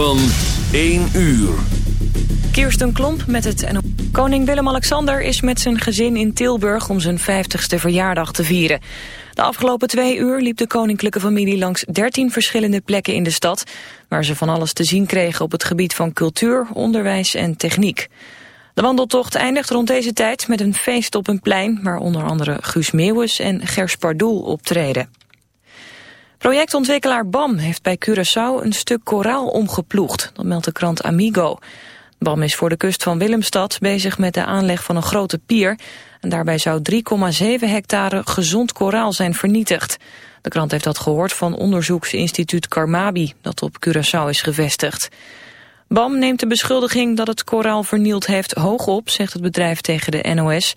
van 1 uur. Kirsten Klomp met het. Koning Willem-Alexander is met zijn gezin in Tilburg om zijn 50ste verjaardag te vieren. De afgelopen twee uur liep de koninklijke familie langs 13 verschillende plekken in de stad... waar ze van alles te zien kregen op het gebied van cultuur, onderwijs en techniek. De wandeltocht eindigt rond deze tijd met een feest op een plein... waar onder andere Guus Meeuwis en Gers Pardoel optreden. Projectontwikkelaar BAM heeft bij Curaçao een stuk koraal omgeploegd. Dat meldt de krant Amigo. BAM is voor de kust van Willemstad bezig met de aanleg van een grote pier. En daarbij zou 3,7 hectare gezond koraal zijn vernietigd. De krant heeft dat gehoord van onderzoeksinstituut Carmabi, dat op Curaçao is gevestigd. BAM neemt de beschuldiging dat het koraal vernield heeft hoog op, zegt het bedrijf tegen de NOS.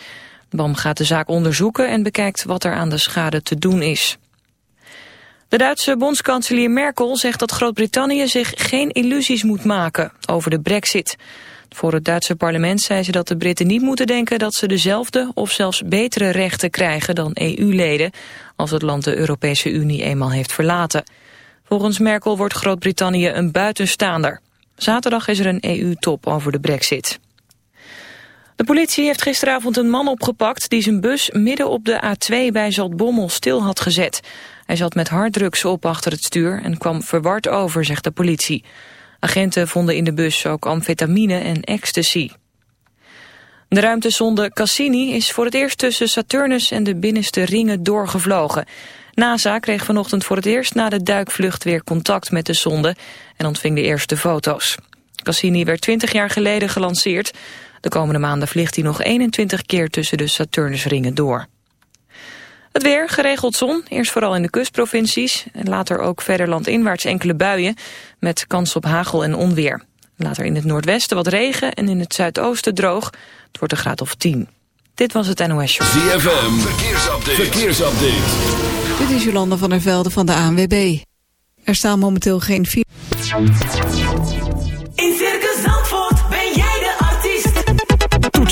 BAM gaat de zaak onderzoeken en bekijkt wat er aan de schade te doen is. De Duitse bondskanselier Merkel zegt dat Groot-Brittannië zich geen illusies moet maken over de brexit. Voor het Duitse parlement zei ze dat de Britten niet moeten denken dat ze dezelfde of zelfs betere rechten krijgen dan EU-leden als het land de Europese Unie eenmaal heeft verlaten. Volgens Merkel wordt Groot-Brittannië een buitenstaander. Zaterdag is er een EU-top over de brexit. De politie heeft gisteravond een man opgepakt die zijn bus midden op de A2 bij Zaltbommel stil had gezet. Hij zat met harddrugs op achter het stuur en kwam verward over, zegt de politie. Agenten vonden in de bus ook amfetamine en ecstasy. De ruimtesonde Cassini is voor het eerst tussen Saturnus en de binnenste ringen doorgevlogen. NASA kreeg vanochtend voor het eerst na de duikvlucht weer contact met de sonde en ontving de eerste foto's. Cassini werd 20 jaar geleden gelanceerd. De komende maanden vliegt hij nog 21 keer tussen de Saturnusringen door. Het weer, geregeld zon, eerst vooral in de kustprovincies... en later ook verder landinwaarts enkele buien... met kans op hagel en onweer. Later in het noordwesten wat regen en in het zuidoosten droog. Het wordt een graad of 10. Dit was het NOS Show. ZFM, verkeersupdate. verkeersupdate. Dit is Jolanda van der Velde van de ANWB. Er staan momenteel geen...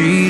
country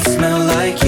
smell like you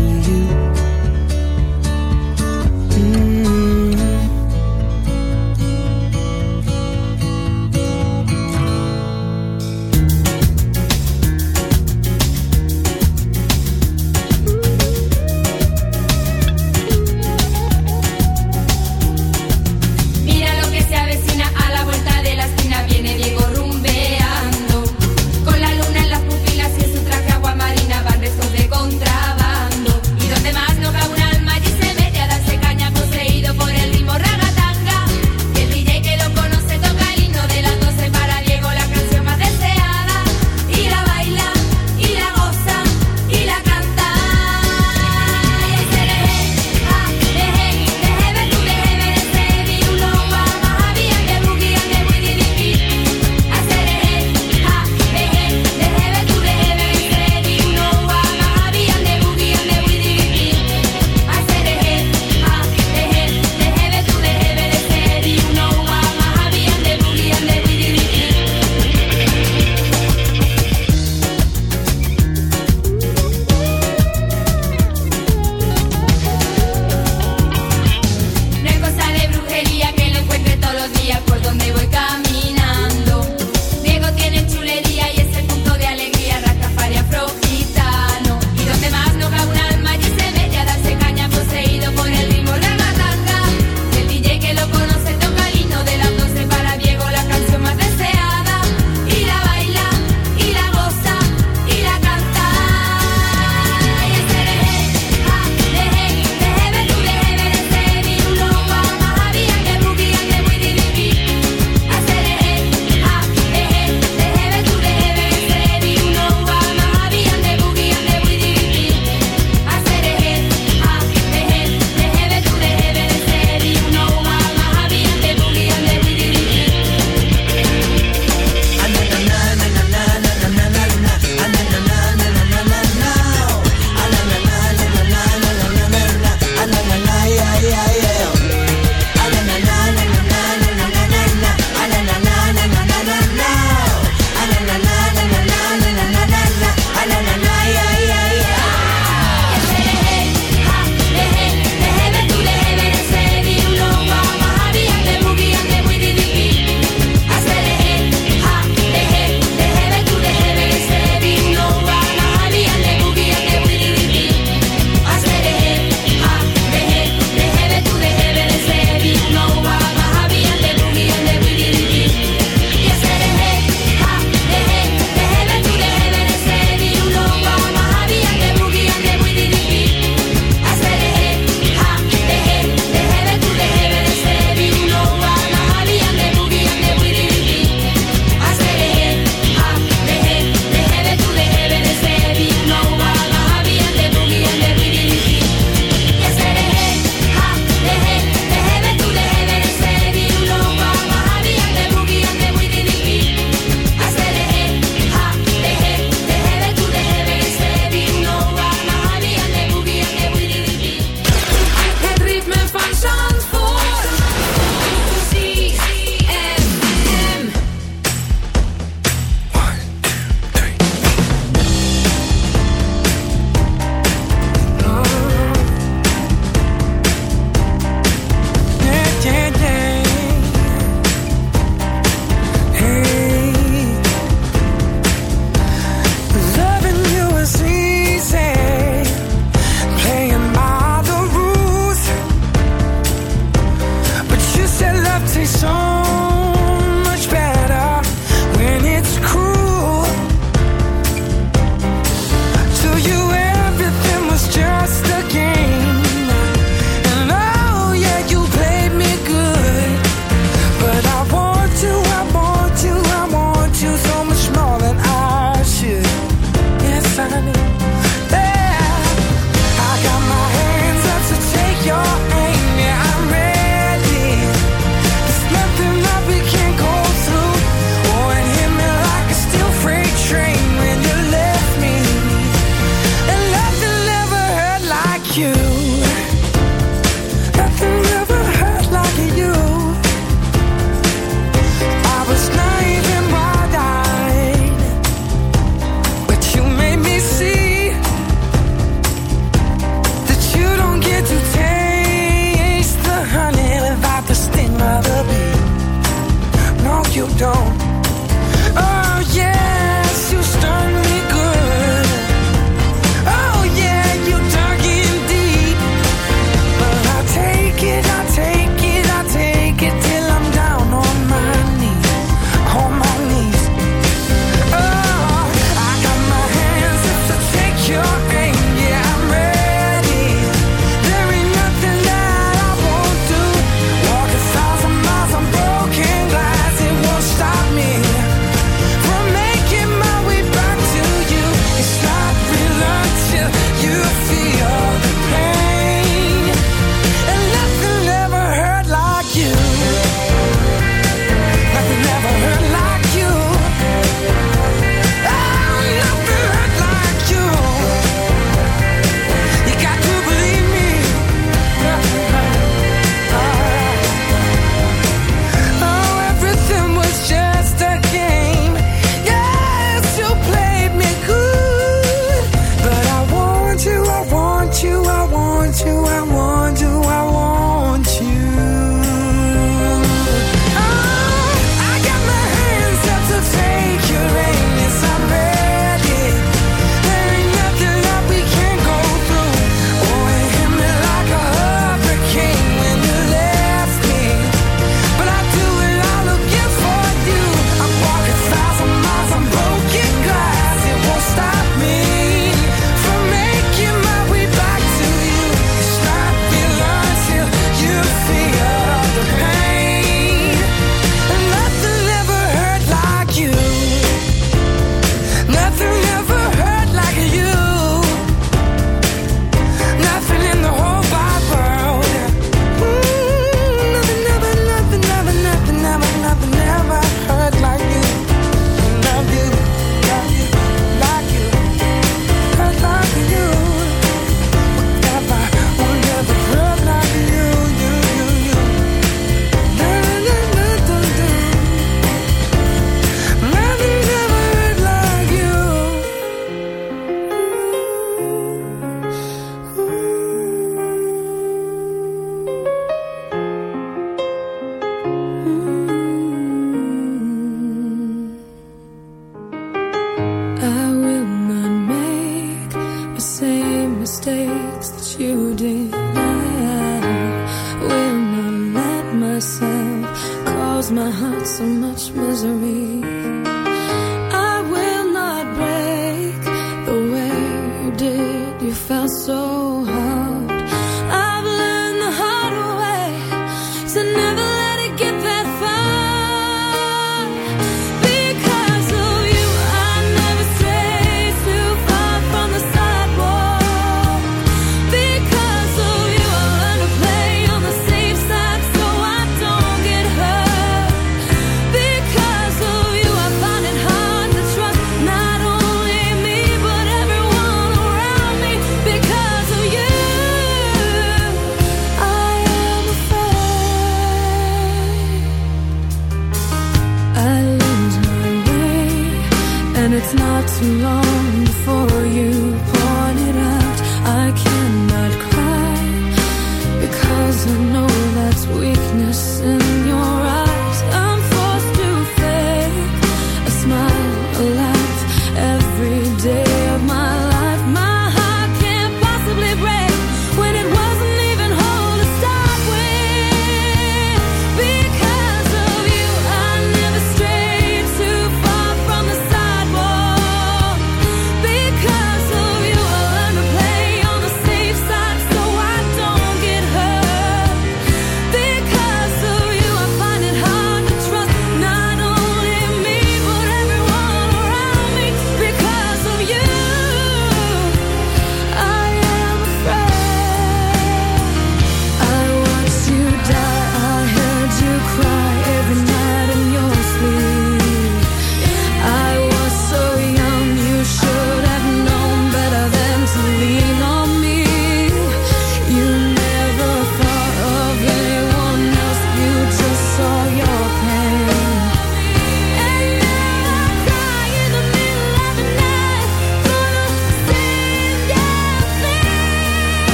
And it's not too long before you point it out. I can't